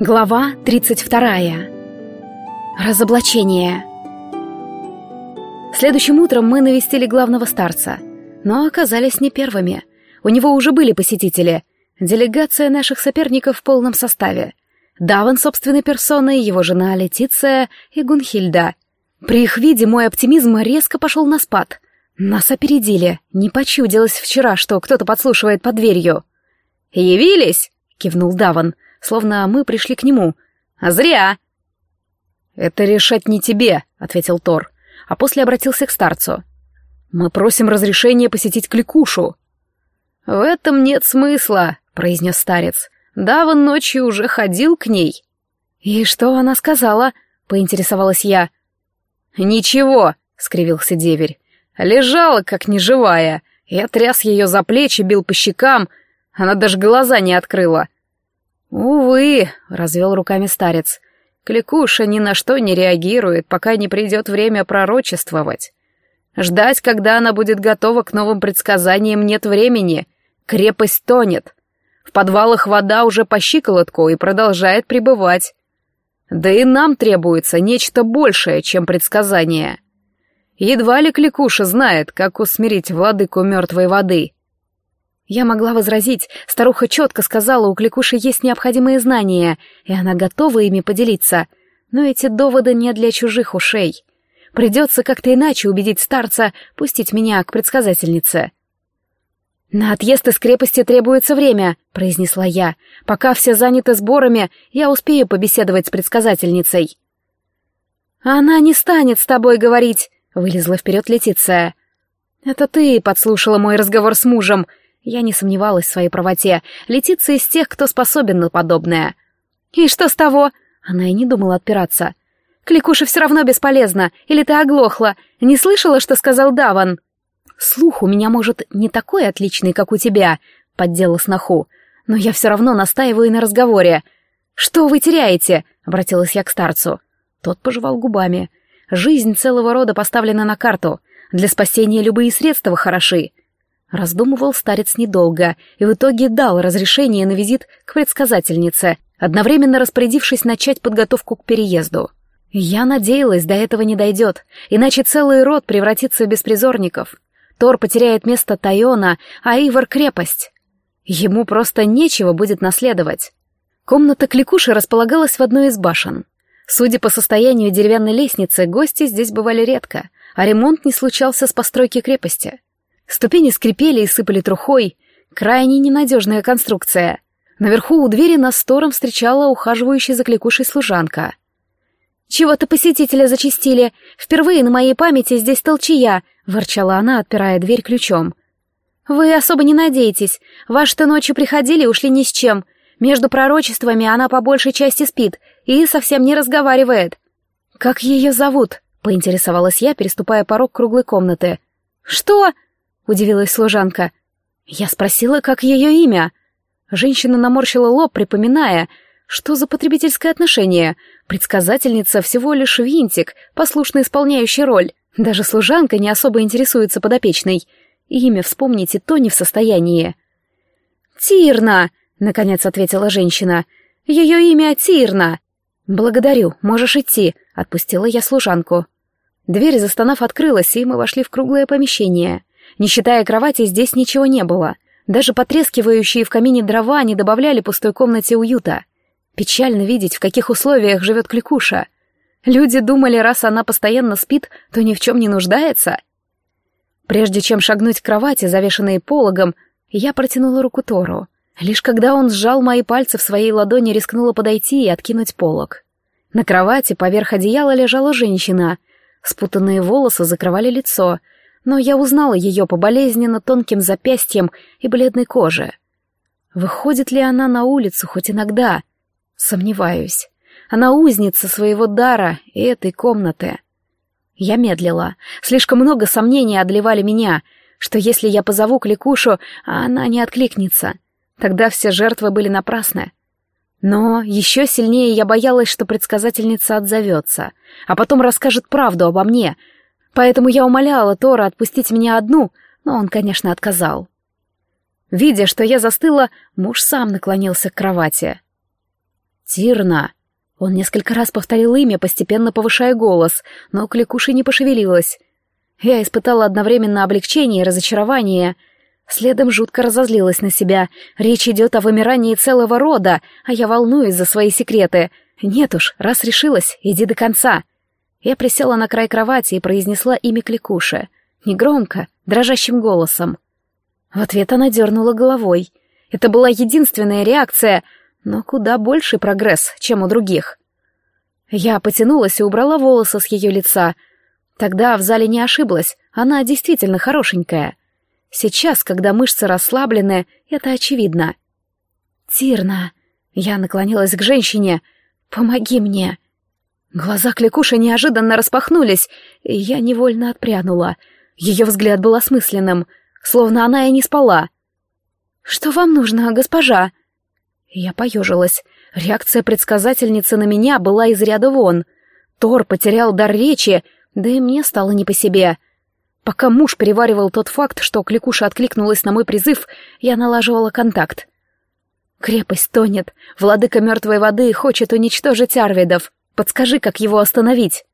Глава 32. Разоблачение. Следующим утром мы навестили главного старца, но оказались не первыми. У него уже были посетители. Делегация наших соперников в полном составе. Даван собственной персоной, его жена Летиция и Гунхильда. При их виде мой оптимизм резко пошел на спад. Нас опередили. Не почудилось вчера, что кто-то подслушивает под дверью. «Явились!» — кивнул Даван — словно мы пришли к нему. А зря. «Это решать не тебе», — ответил Тор, а после обратился к старцу. «Мы просим разрешения посетить кликушу». «В этом нет смысла», — произнес старец. «Даван ночью уже ходил к ней». «И что она сказала?» — поинтересовалась я. «Ничего», — скривился деверь. «Лежала, как неживая. Я тряс ее за плечи, бил по щекам. Она даже глаза не открыла. «Увы», — развел руками старец, — «кликуша ни на что не реагирует, пока не придет время пророчествовать. Ждать, когда она будет готова к новым предсказаниям, нет времени. Крепость тонет. В подвалах вода уже по щиколотку и продолжает пребывать. Да и нам требуется нечто большее, чем предсказание. Едва ли кликуша знает, как усмирить владыку мертвой воды». Я могла возразить, старуха четко сказала, у кликуши есть необходимые знания, и она готова ими поделиться. Но эти доводы не для чужих ушей. Придется как-то иначе убедить старца пустить меня к предсказательнице. «На отъезд из крепости требуется время», — произнесла я. «Пока все заняты сборами, я успею побеседовать с предсказательницей». «Она не станет с тобой говорить», — вылезла вперед Летиция. «Это ты подслушала мой разговор с мужем», я не сомневалась в своей правоте. Летица из тех, кто способен на подобное. «И что с того?» Она и не думала отпираться. «Кликуша все равно бесполезна. Или ты оглохла? Не слышала, что сказал Даван?» «Слух у меня, может, не такой отличный, как у тебя», — поддела сноху. «Но я все равно настаиваю на разговоре». «Что вы теряете?» — обратилась я к старцу. Тот пожевал губами. «Жизнь целого рода поставлена на карту. Для спасения любые средства хороши. Раздумывал старец недолго и в итоге дал разрешение на визит к предсказательнице, одновременно распорядившись начать подготовку к переезду. Я надеялась, до этого не дойдет, иначе целый род превратится в беспризорников. Тор потеряет место Тайона, а Ивар — крепость. Ему просто нечего будет наследовать. Комната Кликуши располагалась в одной из башен. Судя по состоянию деревянной лестницы, гости здесь бывали редко, а ремонт не случался с постройки крепости — Ступени скрипели и сыпали трухой. Крайне ненадежная конструкция. Наверху у двери нас стором встречала ухаживающая за кликушей служанка. «Чего-то посетителя зачистили. Впервые на моей памяти здесь толчья», — ворчала она, отпирая дверь ключом. «Вы особо не надеетесь. Ваши-то ночью приходили и ушли ни с чем. Между пророчествами она по большей части спит и совсем не разговаривает». «Как ее зовут?» — поинтересовалась я, переступая порог круглой комнаты. «Что?» Удивилась служанка. Я спросила, как ее имя. Женщина наморщила лоб, припоминая, что за потребительское отношение. Предсказательница всего лишь винтик, послушно исполняющий роль. Даже служанка не особо интересуется подопечной. Имя вспомнить и то не в состоянии. «Тирна!» — наконец ответила женщина. «Ее имя Тирна!» «Благодарю, можешь идти», — отпустила я служанку. Дверь, застонав, открылась, и мы вошли в круглое помещение. Не считая кровати, здесь ничего не было. Даже потрескивающие в камине дрова не добавляли пустой комнате уюта. Печально видеть, в каких условиях живет Кликуша. Люди думали, раз она постоянно спит, то ни в чем не нуждается. Прежде чем шагнуть к кровати, завешенной пологом, я протянула руку Тору. Лишь когда он сжал мои пальцы в своей ладони, рискнула подойти и откинуть полог. На кровати поверх одеяла лежала женщина. Спутанные волосы закрывали лицо — но я узнала ее по болезненно тонким запястьям и бледной коже. Выходит ли она на улицу хоть иногда? Сомневаюсь. Она узница своего дара и этой комнаты. Я медлила. Слишком много сомнений одолевали меня, что если я позову Кликушу, а она не откликнется, тогда все жертвы были напрасны. Но еще сильнее я боялась, что предсказательница отзовется, а потом расскажет правду обо мне — Поэтому я умоляла Тора отпустить меня одну, но он, конечно, отказал. Видя, что я застыла, муж сам наклонился к кровати. «Тирна!» Он несколько раз повторил имя, постепенно повышая голос, но кликуша не пошевелилась. Я испытала одновременно облегчение и разочарование. Следом жутко разозлилась на себя. Речь идет о вымирании целого рода, а я волнуюсь за свои секреты. Нет уж, раз решилась, иди до конца. Я присела на край кровати и произнесла имя кликуши. Негромко, дрожащим голосом. В ответ она дернула головой. Это была единственная реакция, но куда больший прогресс, чем у других. Я потянулась и убрала волосы с ее лица. Тогда в зале не ошиблась, она действительно хорошенькая. Сейчас, когда мышцы расслаблены, это очевидно. «Тирна!» Я наклонилась к женщине. «Помоги мне!» Глаза кликуши неожиданно распахнулись, и я невольно отпрянула. Ее взгляд был осмысленным, словно она и не спала. «Что вам нужно, госпожа?» Я поежилась. Реакция предсказательницы на меня была из ряда вон. Тор потерял дар речи, да и мне стало не по себе. Пока муж переваривал тот факт, что кликуша откликнулась на мой призыв, я налаживала контакт. Крепость тонет, владыка мертвой воды хочет уничтожить Арвидов. Подскажи, как его остановить.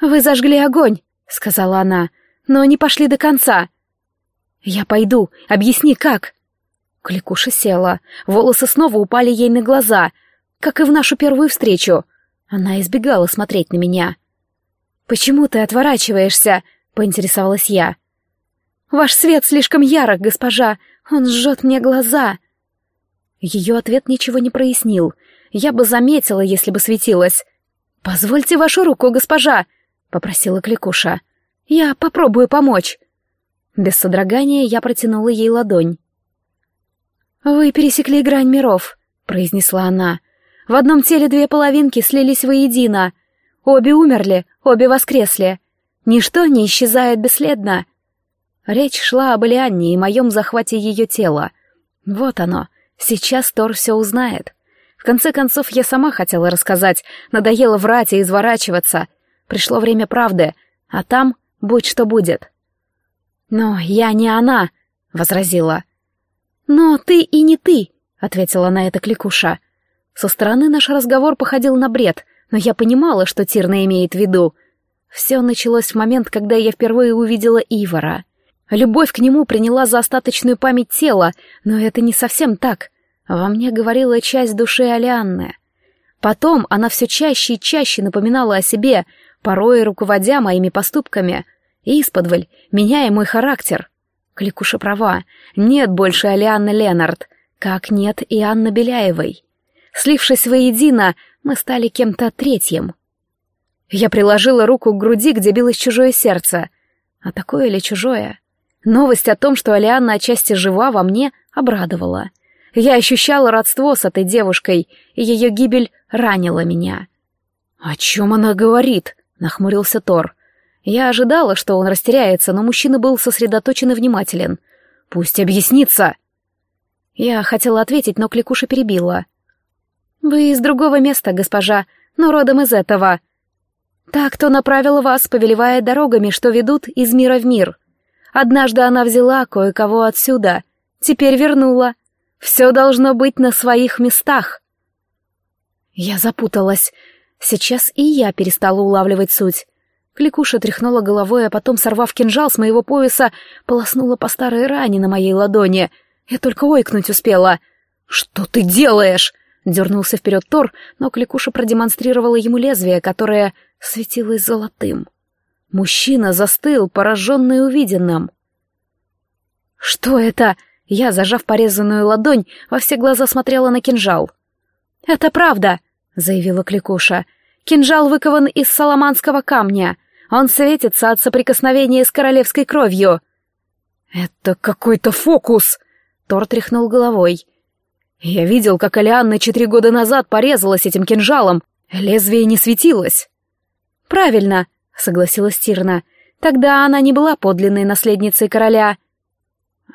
«Вы зажгли огонь», — сказала она, — «но не пошли до конца». «Я пойду, объясни, как». Кликуша села, волосы снова упали ей на глаза, как и в нашу первую встречу. Она избегала смотреть на меня. «Почему ты отворачиваешься?» — поинтересовалась я. «Ваш свет слишком ярок, госпожа, он жжет мне глаза». Ее ответ ничего не прояснил. Я бы заметила, если бы светилась. «Позвольте вашу руку, госпожа!» — попросила Кликуша. «Я попробую помочь». Без содрогания я протянула ей ладонь. «Вы пересекли грань миров», — произнесла она. «В одном теле две половинки слились воедино. Обе умерли, обе воскресли. Ничто не исчезает бесследно». Речь шла об Элианне и моем захвате ее тела. Вот оно, сейчас Тор все узнает. Конце концов, я сама хотела рассказать, надоело врать и изворачиваться. Пришло время правды, а там будь что будет. «Но я не она», — возразила. «Но ты и не ты», — ответила на это Кликуша. Со стороны наш разговор походил на бред, но я понимала, что Тирна имеет в виду. Все началось в момент, когда я впервые увидела Ивара. Любовь к нему приняла за остаточную память тела, но это не совсем так. Во мне говорила часть души Алианны. Потом она все чаще и чаще напоминала о себе, порой руководя моими поступками. Исподволь, меняя мой характер — Кликуша права. Нет больше Алианны Ленард, как нет и Анны Беляевой. Слившись воедино, мы стали кем-то третьим. Я приложила руку к груди, где билось чужое сердце. А такое ли чужое? Новость о том, что Алианна отчасти жива во мне, обрадовала. Я ощущала родство с этой девушкой, и ее гибель ранила меня. «О чем она говорит?» — нахмурился Тор. Я ожидала, что он растеряется, но мужчина был сосредоточен и внимателен. «Пусть объяснится!» Я хотела ответить, но Кликуша перебила. «Вы из другого места, госпожа, но родом из этого. Так, кто направил вас, повелевая дорогами, что ведут из мира в мир. Однажды она взяла кое-кого отсюда, теперь вернула. Все должно быть на своих местах». Я запуталась. Сейчас и я перестала улавливать суть. Кликуша тряхнула головой, а потом, сорвав кинжал с моего пояса, полоснула по старой ране на моей ладони. Я только ойкнуть успела. «Что ты делаешь?» — дернулся вперед Тор, но Кликуша продемонстрировала ему лезвие, которое светилось золотым. Мужчина застыл, пораженный увиденным. «Что это?» — я, зажав порезанную ладонь, во все глаза смотрела на кинжал. «Это правда», — заявила Кликуша. «Кинжал выкован из саламанского камня. Он светится от соприкосновения с королевской кровью. «Это какой-то фокус!» Тор тряхнул головой. «Я видел, как Алианна четыре года назад порезалась этим кинжалом. Лезвие не светилось». «Правильно», — согласилась Тирна. «Тогда она не была подлинной наследницей короля».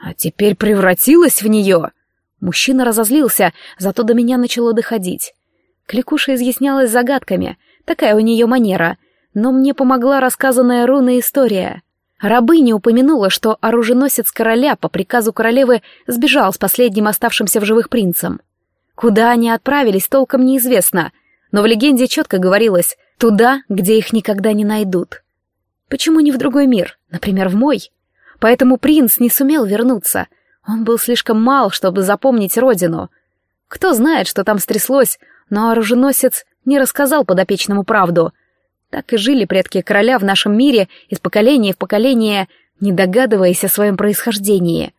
«А теперь превратилась в нее?» Мужчина разозлился, зато до меня начало доходить. Кликуша изъяснялась загадками. Такая у нее манера — но мне помогла рассказанная руна история. Рабыня упомянула, что оруженосец короля по приказу королевы сбежал с последним оставшимся в живых принцем. Куда они отправились, толком неизвестно, но в легенде четко говорилось «туда, где их никогда не найдут». Почему не в другой мир, например, в мой? Поэтому принц не сумел вернуться. Он был слишком мал, чтобы запомнить родину. Кто знает, что там стряслось, но оруженосец не рассказал подопечному правду. Так и жили предки короля в нашем мире из поколения в поколение, не догадываясь о своем происхождении,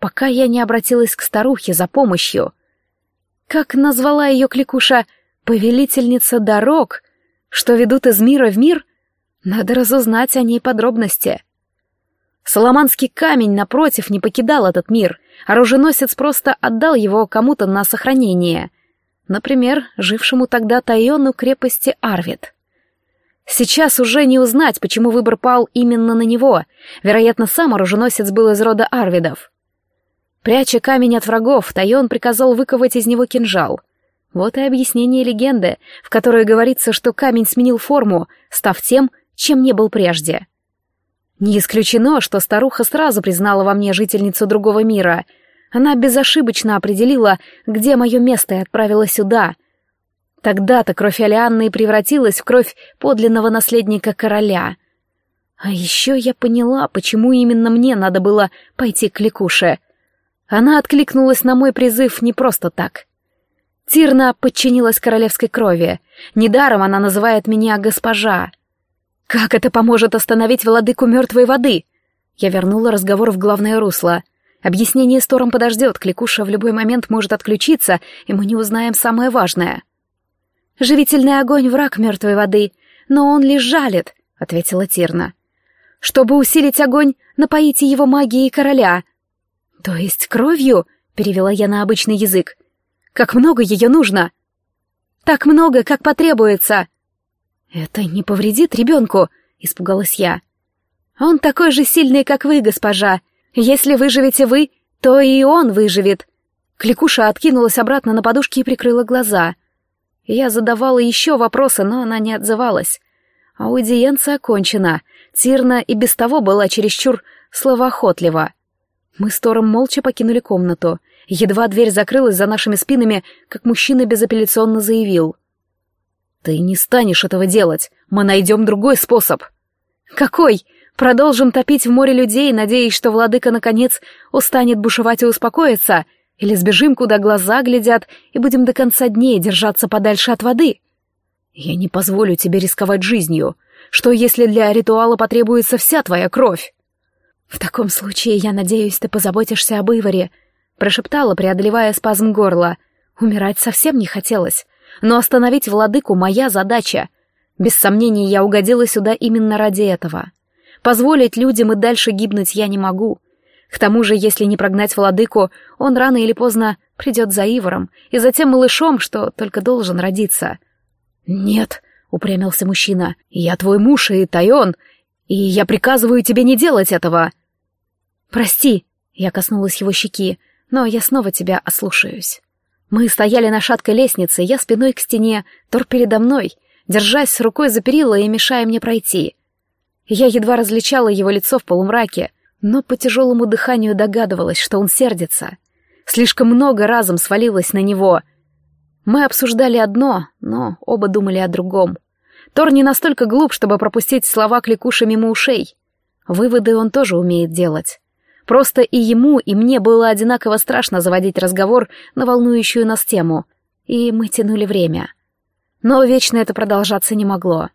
пока я не обратилась к старухе за помощью. Как назвала ее кликуша «повелительница дорог», что ведут из мира в мир? Надо разузнать о ней подробности. Соломанский камень, напротив, не покидал этот мир, оруженосец просто отдал его кому-то на сохранение. Например, жившему тогда Тайону крепости Арвид. Сейчас уже не узнать, почему выбор пал именно на него. Вероятно, сам оруженосец был из рода Арвидов. Пряча камень от врагов, Тайон приказал выковать из него кинжал. Вот и объяснение легенды, в которой говорится, что камень сменил форму, став тем, чем не был прежде. Не исключено, что старуха сразу признала во мне жительницу другого мира. Она безошибочно определила, где мое место, и отправила сюда — Тогда-то кровь Алианны превратилась в кровь подлинного наследника короля. А еще я поняла, почему именно мне надо было пойти к Ликуше. Она откликнулась на мой призыв не просто так. Тирна подчинилась королевской крови. Недаром она называет меня госпожа. Как это поможет остановить владыку мертвой воды? Я вернула разговор в главное русло. Объяснение с Тором подождет, Кликуша в любой момент может отключиться, и мы не узнаем самое важное — «Живительный огонь — враг мертвой воды, но он лишь жалит», — ответила Тирна. «Чтобы усилить огонь, напоите его магией короля». «То есть кровью?» — перевела я на обычный язык. «Как много ее нужно?» «Так много, как потребуется». «Это не повредит ребенку», — испугалась я. «Он такой же сильный, как вы, госпожа. Если выживете вы, то и он выживет». Кликуша откинулась обратно на подушки и прикрыла глаза. Я задавала еще вопросы, но она не отзывалась. Аудиенция окончена. Тирна и без того была чересчур словоохотлива. Мы с Тором молча покинули комнату. Едва дверь закрылась за нашими спинами, как мужчина безапелляционно заявил. «Ты не станешь этого делать. Мы найдем другой способ». «Какой? Продолжим топить в море людей, надеясь, что владыка, наконец, устанет бушевать и успокоится?» Или сбежим, куда глаза глядят, и будем до конца дней держаться подальше от воды? Я не позволю тебе рисковать жизнью. Что, если для ритуала потребуется вся твоя кровь? В таком случае, я надеюсь, ты позаботишься об Иваре, прошептала, преодолевая спазм горла. Умирать совсем не хотелось, но остановить владыку — моя задача. Без сомнений, я угодила сюда именно ради этого. Позволить людям и дальше гибнуть я не могу — к тому же, если не прогнать владыку, он рано или поздно придет за Ивором и затем малышом, что только должен родиться. «Нет», — упрямился мужчина, — «я твой муж и Тайон, и я приказываю тебе не делать этого». «Прости», — я коснулась его щеки, — «но я снова тебя ослушаюсь». Мы стояли на шаткой лестнице, я спиной к стене, Тор передо мной, держась рукой за перила и мешая мне пройти. Я едва различала его лицо в полумраке, но по тяжелому дыханию догадывалась, что он сердится. Слишком много разом свалилось на него. Мы обсуждали одно, но оба думали о другом. Тор не настолько глуп, чтобы пропустить слова кликуши мимо ушей. Выводы он тоже умеет делать. Просто и ему, и мне было одинаково страшно заводить разговор на волнующую нас тему. И мы тянули время. Но вечно это продолжаться не могло.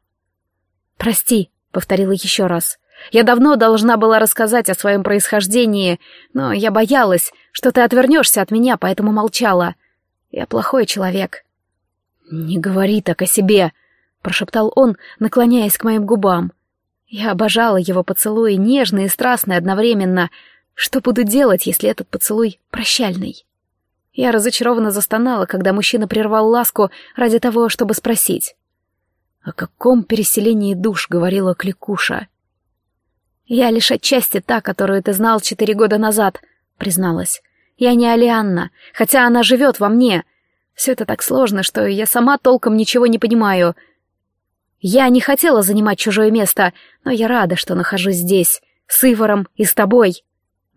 «Прости», — повторила еще раз. Я давно должна была рассказать о своем происхождении, но я боялась, что ты отвернешься от меня, поэтому молчала. Я плохой человек». «Не говори так о себе», — прошептал он, наклоняясь к моим губам. Я обожала его поцелуи, нежные и страстные одновременно. Что буду делать, если этот поцелуй прощальный? Я разочарованно застонала, когда мужчина прервал ласку ради того, чтобы спросить. «О каком переселении душ?» — говорила Кликуша. «Я лишь отчасти та, которую ты знал четыре года назад», — призналась. «Я не Алианна, хотя она живет во мне. Все это так сложно, что я сама толком ничего не понимаю. Я не хотела занимать чужое место, но я рада, что нахожусь здесь, с Иваром и с тобой».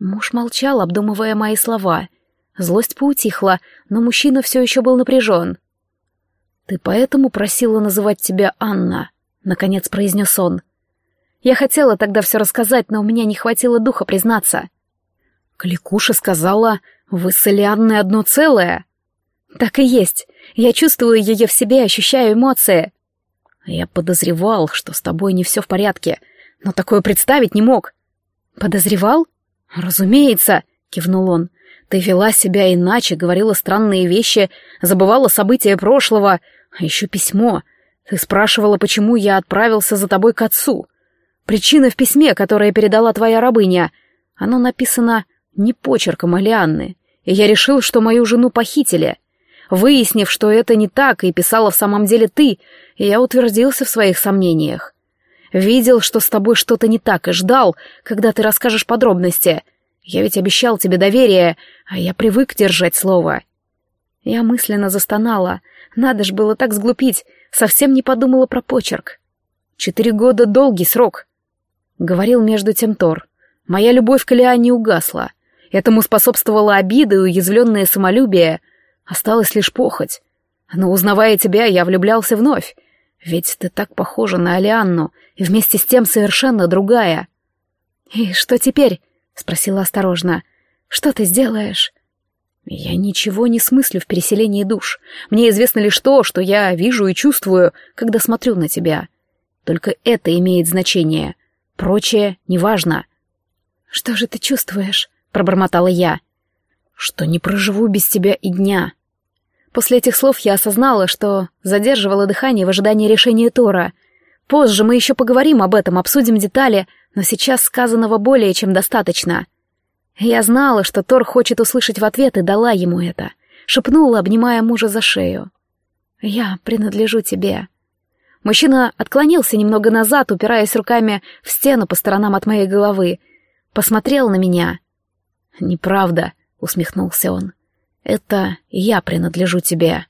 Муж молчал, обдумывая мои слова. Злость поутихла, но мужчина все еще был напряжен. «Ты поэтому просила называть тебя Анна?» — наконец произнес он. Я хотела тогда все рассказать, но у меня не хватило духа признаться. Кликуша сказала, вы с Элианной одно целое. Так и есть. Я чувствую ее в себе, ощущаю эмоции. Я подозревал, что с тобой не все в порядке, но такое представить не мог. Подозревал? Разумеется, кивнул он. Ты вела себя иначе, говорила странные вещи, забывала события прошлого, а еще письмо. Ты спрашивала, почему я отправился за тобой к отцу. Причина в письме, которое передала твоя рабыня. Оно написано не почерком Алианны, и я решил, что мою жену похитили. Выяснив, что это не так, и писала в самом деле ты, я утвердился в своих сомнениях. Видел, что с тобой что-то не так, и ждал, когда ты расскажешь подробности. Я ведь обещал тебе доверие, а я привык держать слово. Я мысленно застонала. Надо ж было так сглупить, совсем не подумала про почерк. Четыре года — долгий срок. — говорил между тем Тор. «Моя любовь к Лиане угасла. Этому способствовала обида и уязвленное самолюбие. Осталась лишь похоть. Но, узнавая тебя, я влюблялся вновь. Ведь ты так похожа на Алианну, и вместе с тем совершенно другая». «И что теперь?» — спросила осторожно. «Что ты сделаешь?» «Я ничего не смыслю в переселении душ. Мне известно лишь то, что я вижу и чувствую, когда смотрю на тебя. Только это имеет значение. Прочее неважно. «Что же ты чувствуешь?» — пробормотала я. «Что не проживу без тебя и дня». После этих слов я осознала, что задерживала дыхание в ожидании решения Тора. Позже мы еще поговорим об этом, обсудим детали, но сейчас сказанного более чем достаточно. Я знала, что Тор хочет услышать в ответ, и дала ему это. Шепнула, обнимая мужа за шею. «Я принадлежу тебе». Мужчина отклонился немного назад, упираясь руками в стену по сторонам от моей головы. Посмотрел на меня. «Неправда», — усмехнулся он. «Это я принадлежу тебе».